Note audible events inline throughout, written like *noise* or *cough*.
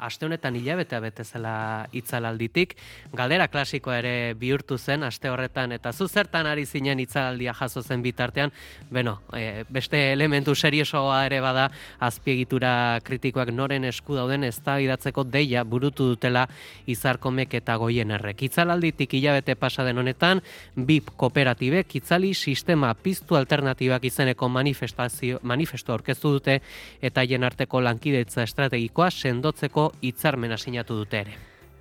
aste honetan hilabetea betezela itzalalditik, galdera klasikoa ere bihurtu zen aste horretan eta zu zertan ari zinen itzalaldia jaso zen bitartean, beno, e, beste elementu seriosoa ere bada azpiegitura kritikoak noren esku dauden eztabaidatzeko deia burutu dutela izarkomek eta goien errek. Itzalalditik hilabete pasa den honetan, BIP kooperatibek itzali sistema piztu alternatibak izeneko manifestazio manifesto aurkeztu dute eta hien arteko lankidetza estrategikoa sendotzeko hitzarmena sinatu dute ere.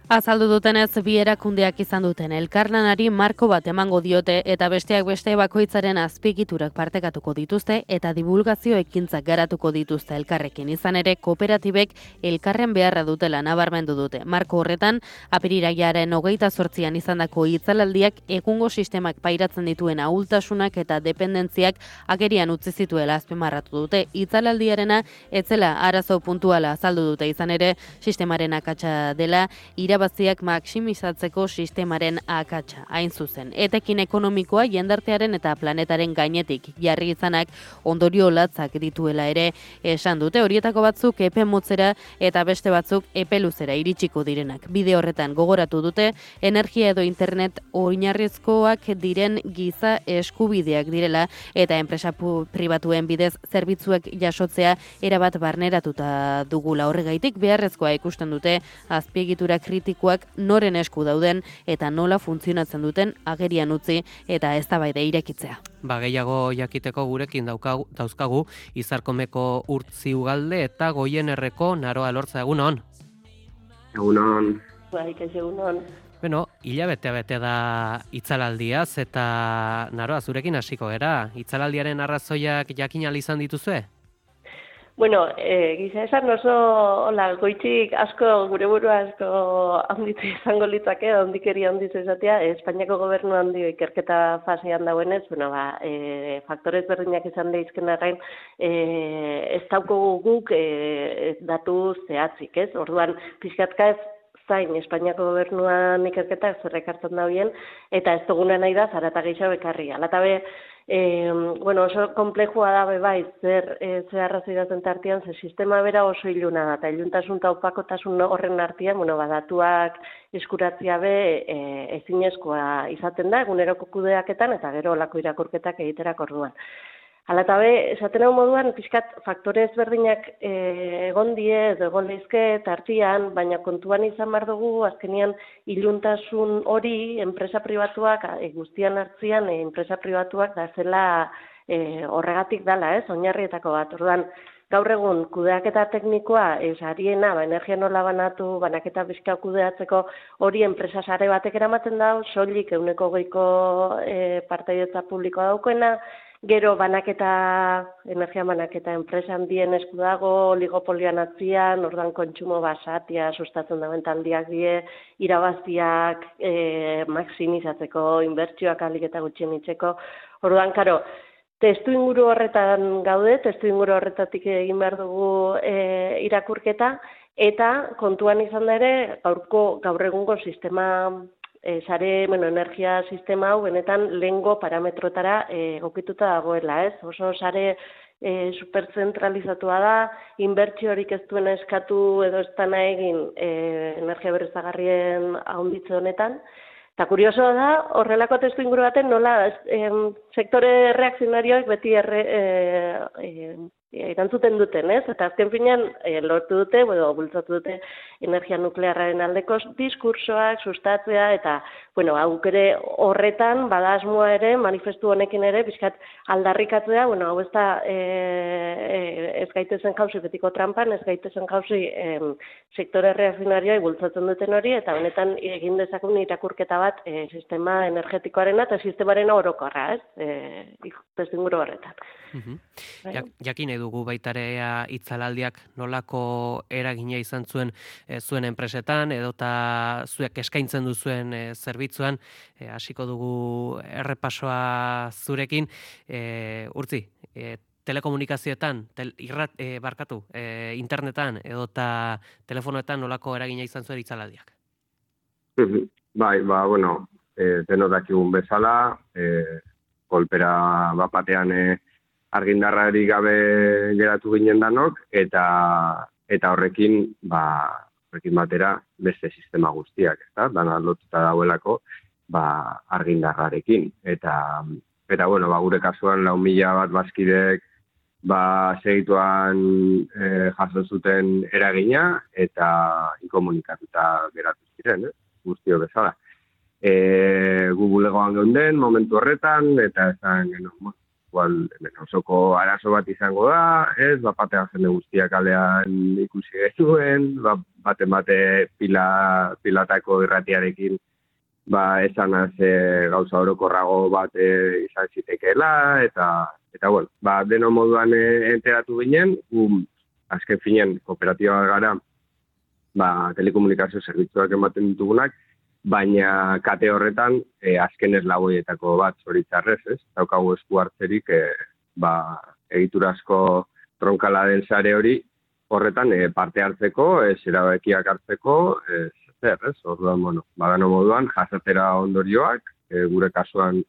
Azaldu dutenez, bi erakundeak izan duten elkarlanari marko bat emango diote eta besteak beste bakoitzaren azpikiturak partekatuko dituzte eta divulgazio ekintzak garatuko dituzte elkarrekin izan ere kooperatibek elkarren beharra dutela nabarmendu dute. Marko horretan, apiriraiaren hogeita sortzian izan dako itzalaldiak egungo sistemak pairatzen dituen ahultasunak eta dependentziak agerian utzi zituela azpimarratu dute. Itzalaldiarena etzela arazo puntuala azaldu dute izan ere sistemaren akatsa dela ira irabaziak maksimizatzeko sistemaren akatsa, hain zuzen. Etekin ekonomikoa jendartearen eta planetaren gainetik jarri izanak ondorio latzak dituela ere esan dute horietako batzuk epe motzera eta beste batzuk epe luzera iritsiko direnak. Bide horretan gogoratu dute energia edo internet oinarrizkoak diren giza eskubideak direla eta enpresa pribatuen bidez zerbitzuek jasotzea erabat barneratuta dugula horregaitik beharrezkoa ikusten dute azpiegitura kritik kritikoak noren esku dauden eta nola funtzionatzen duten agerian utzi eta eztabaide irekitzea. Ba gehiago jakiteko gurekin daukagu, dauzkagu izarkomeko urtzi ugalde eta goien erreko naroa lortza egunon. Egunon. Bai, egunon. Beno, hilabete bete da itzalaldiaz eta naroa zurekin hasiko gera. Itzalaldiaren arrazoiak jakin izan dituzue? Bueno, e, giza esan oso hola, goitzik asko, gure buru asko handitu izango litzake, handikeri handitu izatea, Espainiako gobernu handi ikerketa fasean dauenez, bueno, ba, e, faktorez berdinak izan daizken arrain, e, ez dauko guk e, datu zehatzik, ez? Orduan, pixkatka ez zain Espainiako gobernuan ikerketak zerrekartzen da eta ez duguna nahi da, zarata gehiago bekarri. Alatabe, e, bueno, oso komplejua da bai, zer, e, zer arrazoi tartian, ze sistema bera oso iluna da, eta iluntasun eta opakotasun horren artian, bueno, badatuak eskuratzia be e, ezinezkoa izaten da, eguneroko kudeaketan, eta gero olako irakurketak egiterak orduan. Hala eta be, esaten hau moduan, pixkat faktore ezberdinak e, egon die, edo egon lehizke, tartian, baina kontuan izan behar dugu, azkenian iluntasun hori, enpresa pribatuak, e, guztian hartzian, e, enpresa pribatuak da zela e, horregatik dala, ez, oinarrietako bat. Orduan, gaur egun, kudeaketa teknikoa, ez, ba, energia nola banatu, banaketa bizka kudeatzeko hori enpresa sare batek eramaten da, soilik euneko goiko e, partaiotza publikoa daukoena, Gero banaketa, energia banaketa enpresa handien esku dago, oligopolian atzian, ordan kontsumo basatia sustatzen dauen taldiak die, irabaziak e, maksimizatzeko, inbertsioak alik eta gutxien itzeko. Ordan, karo, testu inguru horretan gaude, testu inguru horretatik egin behar dugu e, irakurketa, eta kontuan izan da ere, gaurko gaur egungo sistema e, sare, bueno, energia sistema hau benetan lengo parametrotara e, gokituta dagoela, ez? Oso sare e, superzentralizatua da, inbertsiorik ez duen eskatu edo ez dana egin e, energia berrezagarrien ahonditze honetan. Eta kurioso da, horrelako testu inguru baten nola em, sektore reakzionarioak beti erre, e, erantzuten duten, ez? Eta azken finean e, lortu dute, edo bultzatu dute energia nuklearraren aldeko diskursoak sustatzea eta bueno, auk ere horretan bada asmoa ere manifestu honekin ere bizkat aldarrikatzea, bueno, hau ez da e, e, ez gaitezen jauzi betiko trampan, ez gaitezen jauzi e, sektore reakzionarioa bultzatzen duten hori eta honetan egin dezakun irakurketa bat e, sistema energetikoarena eta sistemaren orokorra, ez? Eh, horretan. Mm jakin dugu baitarea itzalaldiak nolako eragina izan zuen e, zuen enpresetan edota zuek eskaintzen duzuen e, zerbitzuan. E, hasiko dugu errepasoa zurekin. E, urtzi e, telekomunikazioetan tel, irrat e, barkatu e, internetan edota telefonoetan nolako eragina izan zuen itzalaldiak bai ba bueno eh denodakigun bezala eh kolpera bapatean e, argindarrari gabe geratu ginen danok, eta eta horrekin ba, horrekin batera beste sistema guztiak, ezta? Dana lotuta dauelako, ba, argindarrarekin. Eta, eta bueno, ba, gure kasuan lau mila bat bazkidek ba, segituan e, jaso zuten eragina eta inkomunikatuta geratu ziren, eh? guztio bezala. E, Googlegoan geunden momentu horretan, eta esan, bueno, igual, osoko arazo bat izango da, ez, bat batean jende guztiak alean ikusi gezuen, bat bate bate pila, pilatako irratiarekin, ba, esan az, e, gauza orokorrago bat e, izan zitekeela, eta, eta, bueno, ba, deno moduan e, enteratu ginen, um, azken finen, kooperatiba gara, ba, telekomunikazio zerbitzuak ematen ditugunak, baina kate horretan e, azken ez lagoietako bat zoritzarrez, ez? Daukagu esku hartzerik e, ba, egiturazko tronkala den sare hori horretan e, parte hartzeko, ez erabekiak hartzeko, ez zer, ez? Orduan, bueno, badano moduan, jasatera ondorioak, e, gure kasuan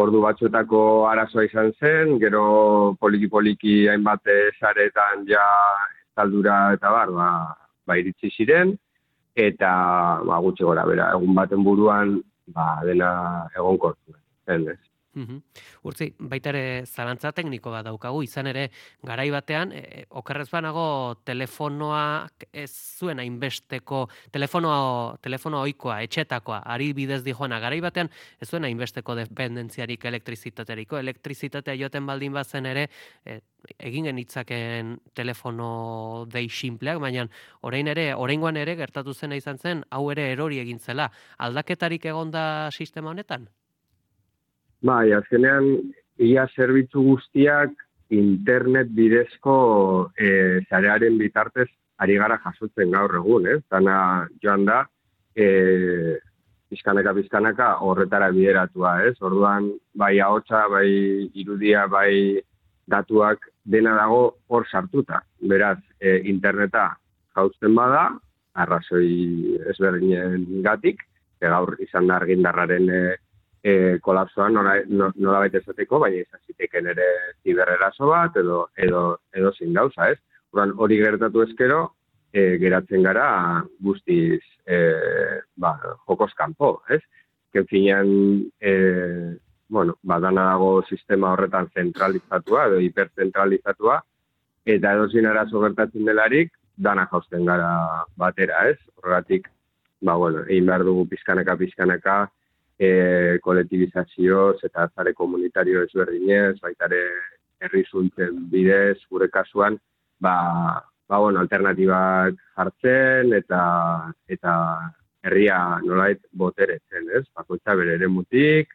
ordu batzuetako arazoa izan zen, gero poliki-poliki hainbat saretan ja taldura eta bar, ba, ba iritsi ziren, eta ba, gutxi gora bera, egun baten buruan ba, dena egon kortu. Zen, Mm Urtzi, baita ere zalantza tekniko bat daukagu, izan ere garai batean, e, okerrez banago telefonoa ez zuen hainbesteko, telefonoa, telefonoa oikoa, etxetakoa, ari bidez di joana, garai batean ez zuen hainbesteko dependentziarik elektrizitateriko, elektrizitatea joten baldin bazen ere, e, egin genitzaken telefono dei simpleak, baina orain ere, oraingoan ere gertatu zena izan zen, hau ere erori egin zela. Aldaketarik egonda sistema honetan? Bai, azkenean, ia zerbitzu guztiak internet bidezko e, zarearen bitartez ari gara jasotzen gaur egun, ez? Dana joan da, e, bizkanaka bizkanaka horretara bideratua, ez? Orduan, bai ahotsa, bai irudia, bai datuak dena dago hor sartuta. Beraz, e, interneta jautzen bada, arrazoi ezberdinen gatik, e, gaur izan da argindarraren e, e, kolapsoan nola, nola baita esateko, baina izan ziteken ere ziberreraso bat edo, edo, edo zin gauza, ez? Uran, hori gertatu ezkero, e, geratzen gara guztiz e, ba, jokos kanpo, ez? Ken finean, e, bueno, badana dago sistema horretan zentralizatua edo hiperzentralizatua, eta edo zin arazo gertatzen delarik, dana jausten gara batera, ez? Horregatik, ba, bueno, egin behar dugu pizkaneka, pizkaneka, e, kolektibizazioz eta zare komunitario ezberdinez, baitare herri zuntzen bidez, gure kasuan, ba, ba bueno, alternatibak jartzen eta eta herria nolait boteretzen, ez? Bakoitza bere ere mutik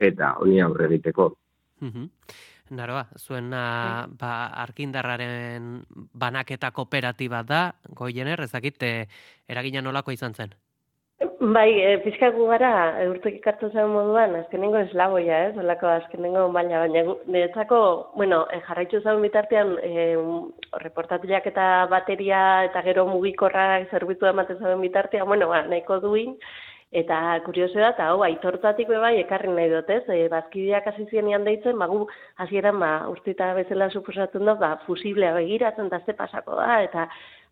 eta honi aurre egiteko. Naroa, zuen bai. ba, arkindarraren banaketa kooperatiba da, goiener, ezakit, eh, eragina nolako izan zen? Bai, e, pizkagu gara, urtek ikartu zen moduan, azkenengo eslaboia, ez, eh? olako azkenengo baina, baina, niretzako, bueno, e, jarraitu zen bitartean, e, reportatileak eta bateria eta gero mugikorra zerbitu ematen zen bitartean, bueno, ba, nahiko duin, eta kurioso da, eta hau, aitortatik bai, ekarri nahi dut, ez, e, bazkideak hasi zienian deitzen, magu, hasieran ba, urtita bezala suposatzen da, ba, fusiblea begiratzen, da ze pasako da, eta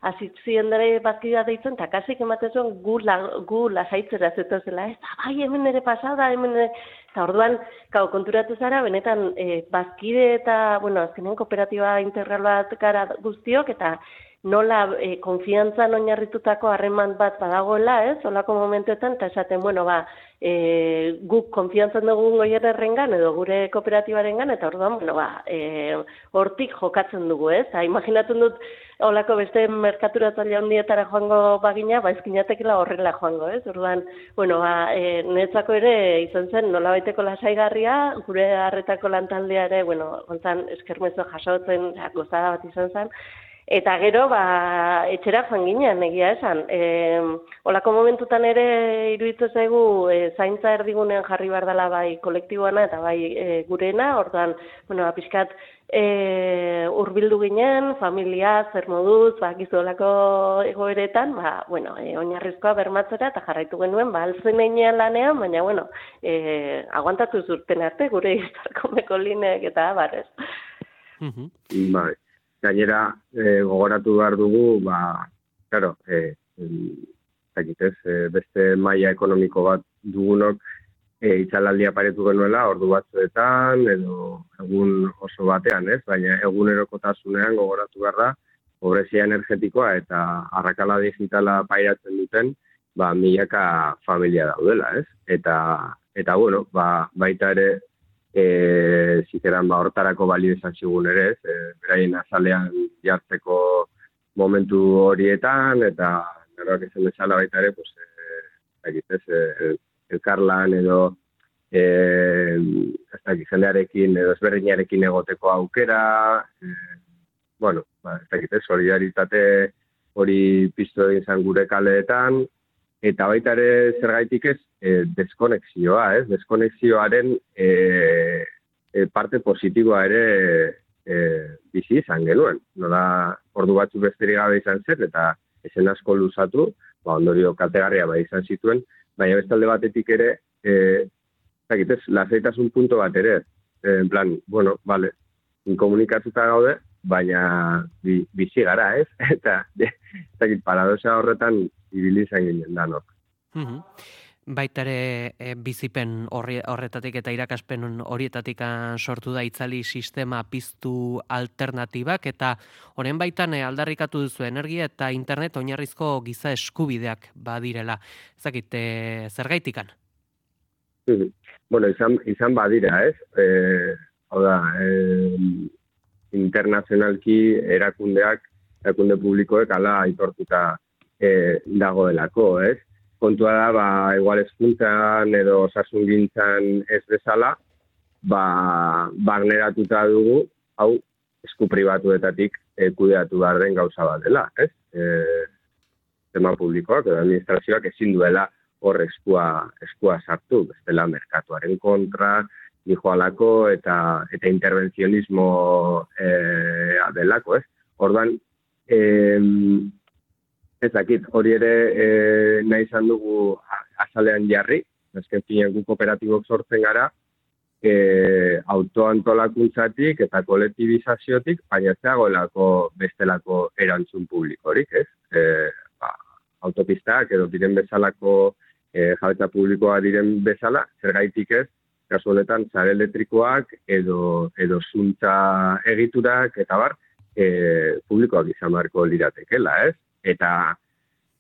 azitzien dara bazkidea deitzen, eta kasik ematen zuen gu, la, gu lasaitzera zetozela, ez, bai, hemen ere pasada, hemen ere, eta orduan, kau, konturatu zara, benetan, e, bazkide eta, bueno, azkenen kooperatiba integral bat gara guztiok, eta nola e, konfiantzan oinarritutako harreman bat badagoela, ez? Olako momentuetan ta esaten, bueno, ba, e, guk konfiantzan dugu goier errengan edo gure kooperatibarengan eta orduan, bueno, ba, e, hortik jokatzen dugu, ez? Ha, imaginatzen dut olako beste merkaturatzaile handietara joango bagina, ba ezkinatekela horrela joango, ez? Orduan, bueno, ba, e, netzako ere izan zen nolabaiteko lasaigarria, gure harretako lantaldeare, ere, bueno, ontzan eskermezo jasotzen, gozada bat izan zen, Eta gero, ba, etxera joan ginen, egia esan. E, olako momentutan ere iruditzen zaigu e, zaintza erdigunean jarri behar dela bai kolektiboana eta bai e, gurena, orduan, bueno, apiskat e, urbildu ginen, familia, zer moduz, ba, gizu olako egoeretan, ba, bueno, e, oinarrizkoa bermatzera eta jarraitu genuen, ba, alzen einean lanean, baina, bueno, e, aguantatu zurten arte, gure iztarkomeko lineak eta barrez. Bai gainera e, gogoratu behar dugu ba, claro, e, e, beste maila ekonomiko bat dugunok e, itxalaldia paretu genuela, ordu batzuetan, edo egun oso batean, ez? Baina egunerokotasunean gogoratu behar da, pobrezia energetikoa eta arrakala digitala pairatzen duten, ba, milaka familia daudela, ez? Eta, eta bueno, ba, baita ere, e, zikeran, ba, hortarako balio izan zigun ere, ez? E, beraien azalean jartzeko momentu horietan, eta naroak esan bezala baita ere, pues, e, egitez, e, elkarlan edo e, ez da, jendearekin edo ezberdinarekin egoteko aukera, e, bueno, ba, ez dakit, solidaritate hori piztu izan gure kaleetan, eta baita ere zergaitik ez, e, deskonexioa, ez? Deskonexioaren e, e, parte positiboa ere e, bizi izan genuen. Nola, ordu batzu besterik gabe izan zen, eta esen asko luzatu, ba, ondorio kategarria ba izan zituen, baina bestalde batetik ere, e, zakit ez, lasaitasun punto bat ere, en plan, bueno, vale, inkomunikatuta gaude, baina bi, bizi gara, ez? *laughs* Eta, ez paradosa horretan ibili izan ginen danok. Mm Baitare e, bizipen horretatik eta irakaspen horietatik sortu da itzali sistema piztu alternatibak eta horren baitan e, aldarrikatu duzu energia eta internet oinarrizko giza eskubideak badirela. Ezakit, e, zer gaitikan? Bueno, izan, izan badira, ez? E, hau da, e, internazionalki erakundeak, erakunde publikoek ala aitortuta e, dagoelako, ez? Kontua da, ba, igual eskuntzan edo osasun gintzan ez bezala, ba, barneratuta dugu, hau, esku pribatuetatik e, kudeatu behar den gauza bat dela, ez? E, tema publikoak edo administrazioak ezin duela hor eskua, eskua sartu, bestela merkatuaren kontra, dijo alako eta eta intervencionismo eh delako, ez? Ordan eh ez dakit, hori ere eh nahi izan dugu azalean jarri, esken finen gu kooperatibok sortzen gara, e, autoantolakuntzatik eta kolektibizaziotik, baina zeagoelako bestelako erantzun publikorik, ez? E, ba, autopistak edo diren bezalako e, jabetza publikoa diren bezala, zer gaitik ez, kasu honetan zare elektrikoak edo edo zuntza egiturak eta bar e, publikoak izan beharko liratekela, ez? Eta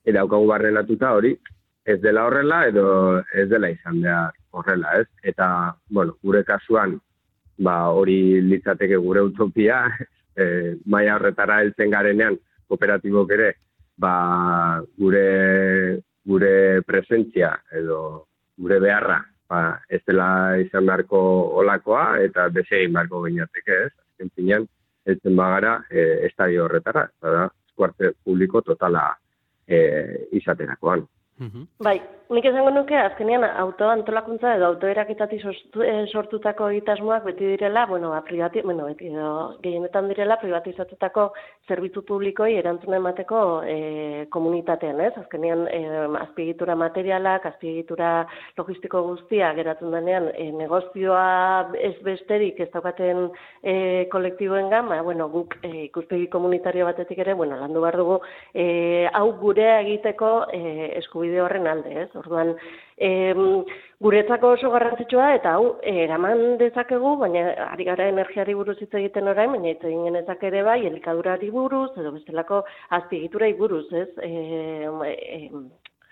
eta daukagu barrenatuta hori ez dela horrela edo ez dela izan behar horrela, ez? Eta, bueno, gure kasuan ba hori litzateke gure utopia, e, maia horretara heltzen garenean kooperatibok ere ba gure gure presentzia edo gure beharra ba, ez dela izan beharko olakoa eta desegin beharko gainateke ez. Azken finean, ez bagara e, estadio horretara, eta da, eskuarte publiko totala e, izaterakoan. Bai, nik esango nuke, azkenean autoantolakuntza edo autoerakitati eh, sortutako egitasmoak beti direla, bueno, ba, privati, bueno, beti edo, gehienetan direla privatizatutako zerbitzu publikoi erantzuna emateko e, komunitatean, ez? Azkenean, e, azpiegitura materialak, azpiegitura logistiko guztia geratzen denean, e, negozioa ez besterik ez daukaten e, kolektiboen gama, bueno, guk e, ikuspegi komunitario batetik ere, bueno, landu behar dugu, e, hau gure egiteko e, eskubi bide horren alde, ez? Orduan, em, guretzako oso garrantzitsua eta hau eraman dezakegu, baina ari gara energiari buruz hitz egiten orain, baina hitz egin genezak ere bai elikadurari buruz edo bestelako azpiegiturai buruz, ez? E,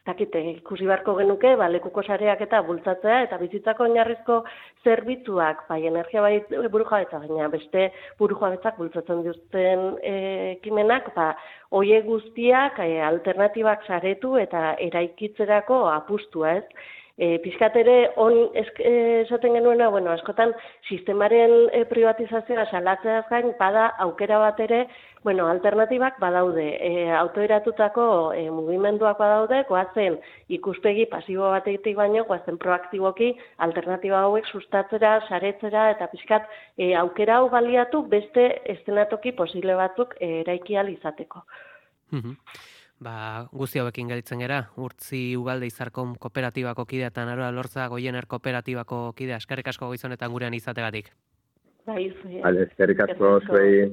dakite, ikusi beharko genuke, ba, lekuko sareak eta bultzatzea, eta bizitzako oinarrizko zerbitzuak, bai, energia bai buru jabetza, baina beste buru jabetzak bultzatzen duzten e, ekimenak, ba, oie guztiak e, alternatibak saretu eta eraikitzerako apustua, ez? E, pizkat ere on esaten genuena, bueno, askotan sistemaren e, privatizazioa salatzeaz gain bada aukera bat ere, bueno, alternatibak badaude. E, autoeratutako e, mugimenduak badaude, goazen ikuspegi pasibo batetik baino, goazen proaktiboki alternatiba hauek sustatzera, saretzera eta pizkat e, aukera hau baliatu beste estenatoki posible batzuk e, eraikial izateko. Ba, guzti hauekin gelitzen gera, urtzi ugalde izarkon kooperatibako kidea eta naroa lortza goiener kooperatibako kidea, eskerrik asko goizonetan gurean izategatik. Bai, eskerrik asko, zuhi.